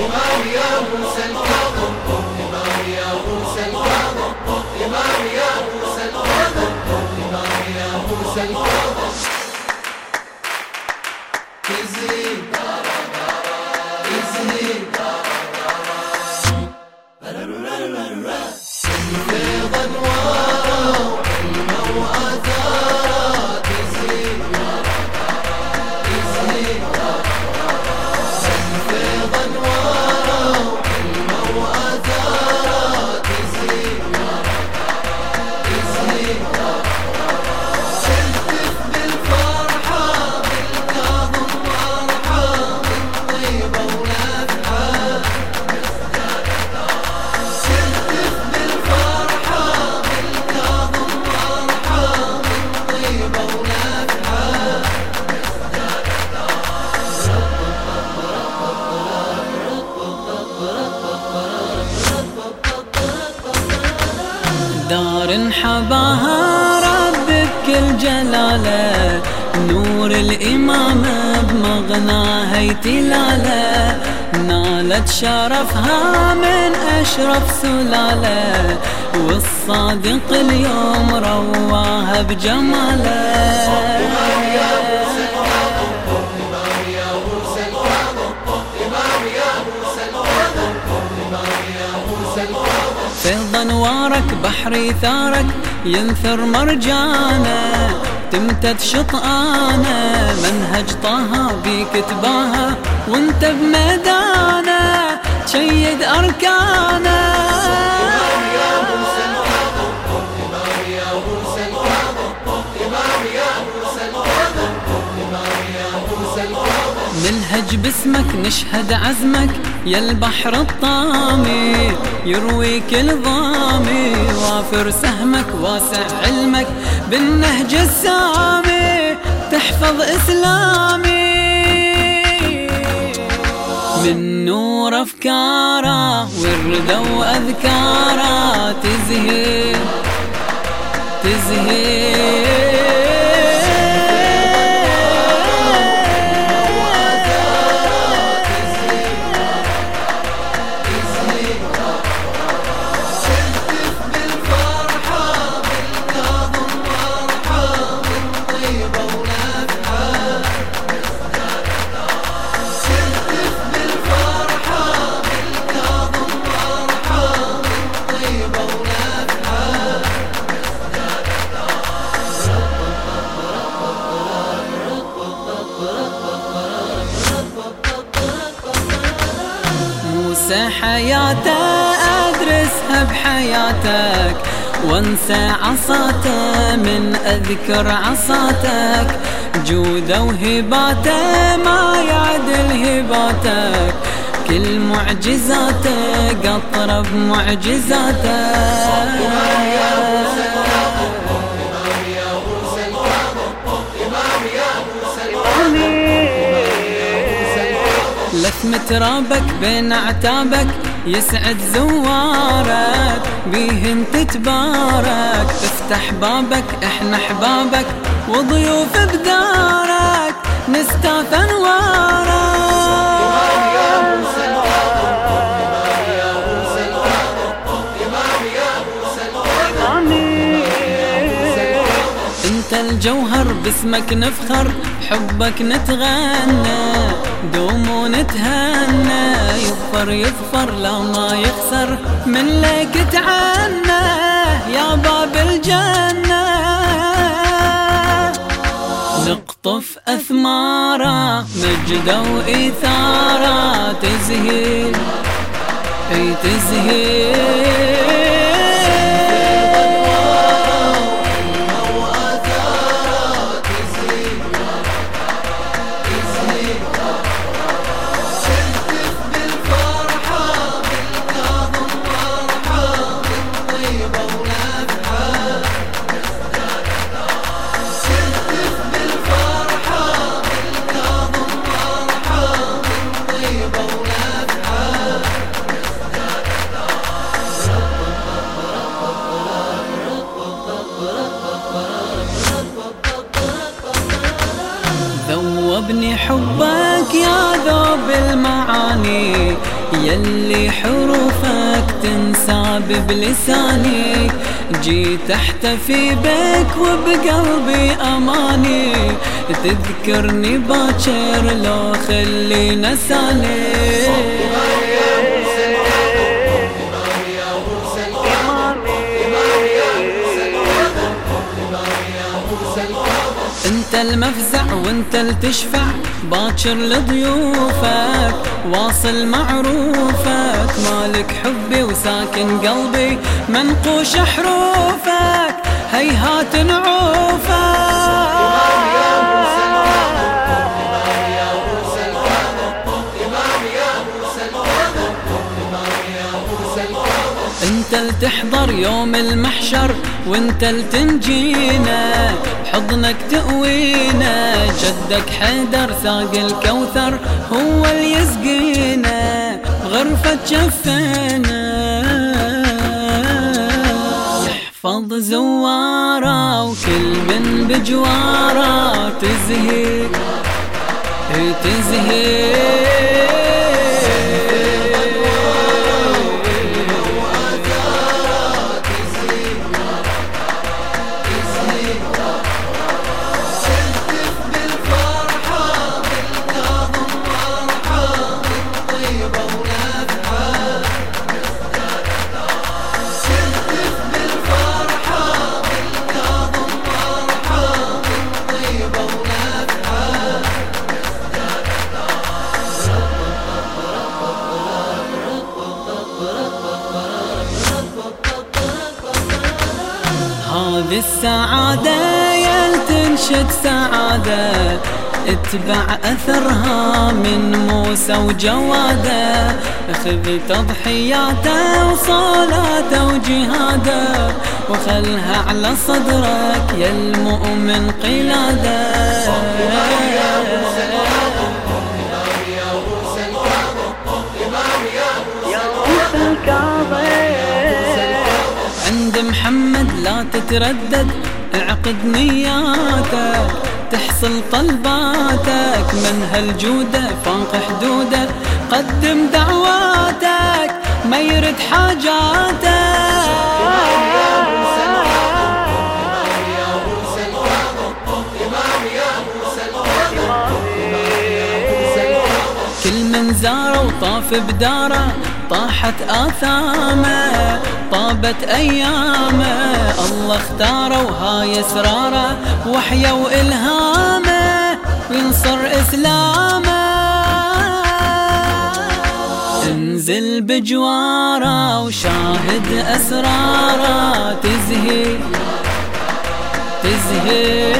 إمام يا موسى الكاظم كل جلاله نور الإمامة بمغناها يتلاله نالت شرفها من أشرف سلالة والصادق اليوم رواها بجماله. فيض أنوارك بحر ثارك ينثر مرجانه تمتد شطآنه منهج طه بيك تباها وانت بميدانه تشيد اركانه نلهج باسمك نشهد عزمك. يا البحر الطامي يروي كل ضامي وافر سهمك واسع علمك. بالنهج السامي تحفظ إسلامي. من نور افكاره ورده واذكاره تزهي تزهي. حياته أدرسها بحياتك. وانسى عصاته من أذكر عصاتك. جوده وهباته ما يعدل هباتك. كل معجزاته قطرة بمعجزاته. لثمة رابك بين أعتابك يسعد زوارك بيهن تتبارك. افتح بابك إحنا احبابك وضيوف بدارك نستاف أنوارك. انت الجوهر باسمك نفخر حبك نتغنى. دوم ونتهنى يظفر يظفر لا ما يخسر. من لك تعنى يا باب الجنة نقطف أثماره مجده وإثاره تزهي أي تزهي ذوبني حبك يا ذوب المعاني يلي حروفك تنساب بلساني جيت احتفي بك وبقلبي أماني تذكرني باكر لو خلي نساني انت المفزع وانت التشفع باكر لضيوفك واصل معروفك. مالك حبي وساكن قلبي منقوش حروفك هيهات نعوفك. انت التحضر يوم المحشر وانت التنجينا حضنك تأوينا جدك حيدر ساق الكوثر هو اللي يسقينا غرفة جفينا يحفظ زوارة وكل من بجوارة تزهي تزهي. هذه السعادة يلتنشد سعادة اتبع أثرها من موسى وجواده. خذ تضحياته وصلاته وجهاده وخلها على صدرك يا المؤمن قلاده. عند لا تتردد اعقد نياتك تحصل طلباتك من هالجودة؟ فوق حدودة. قدم دعواتك ما يرد حاجاتك. كل من زاره وطاف بداره طاحت آثامه. طابت أيامه. الله اختاره وهاي اسراره وحيا وإلهامه. وينصر إسلامه. انزل بجواره وشاهد أسراره. تزهي تزهي.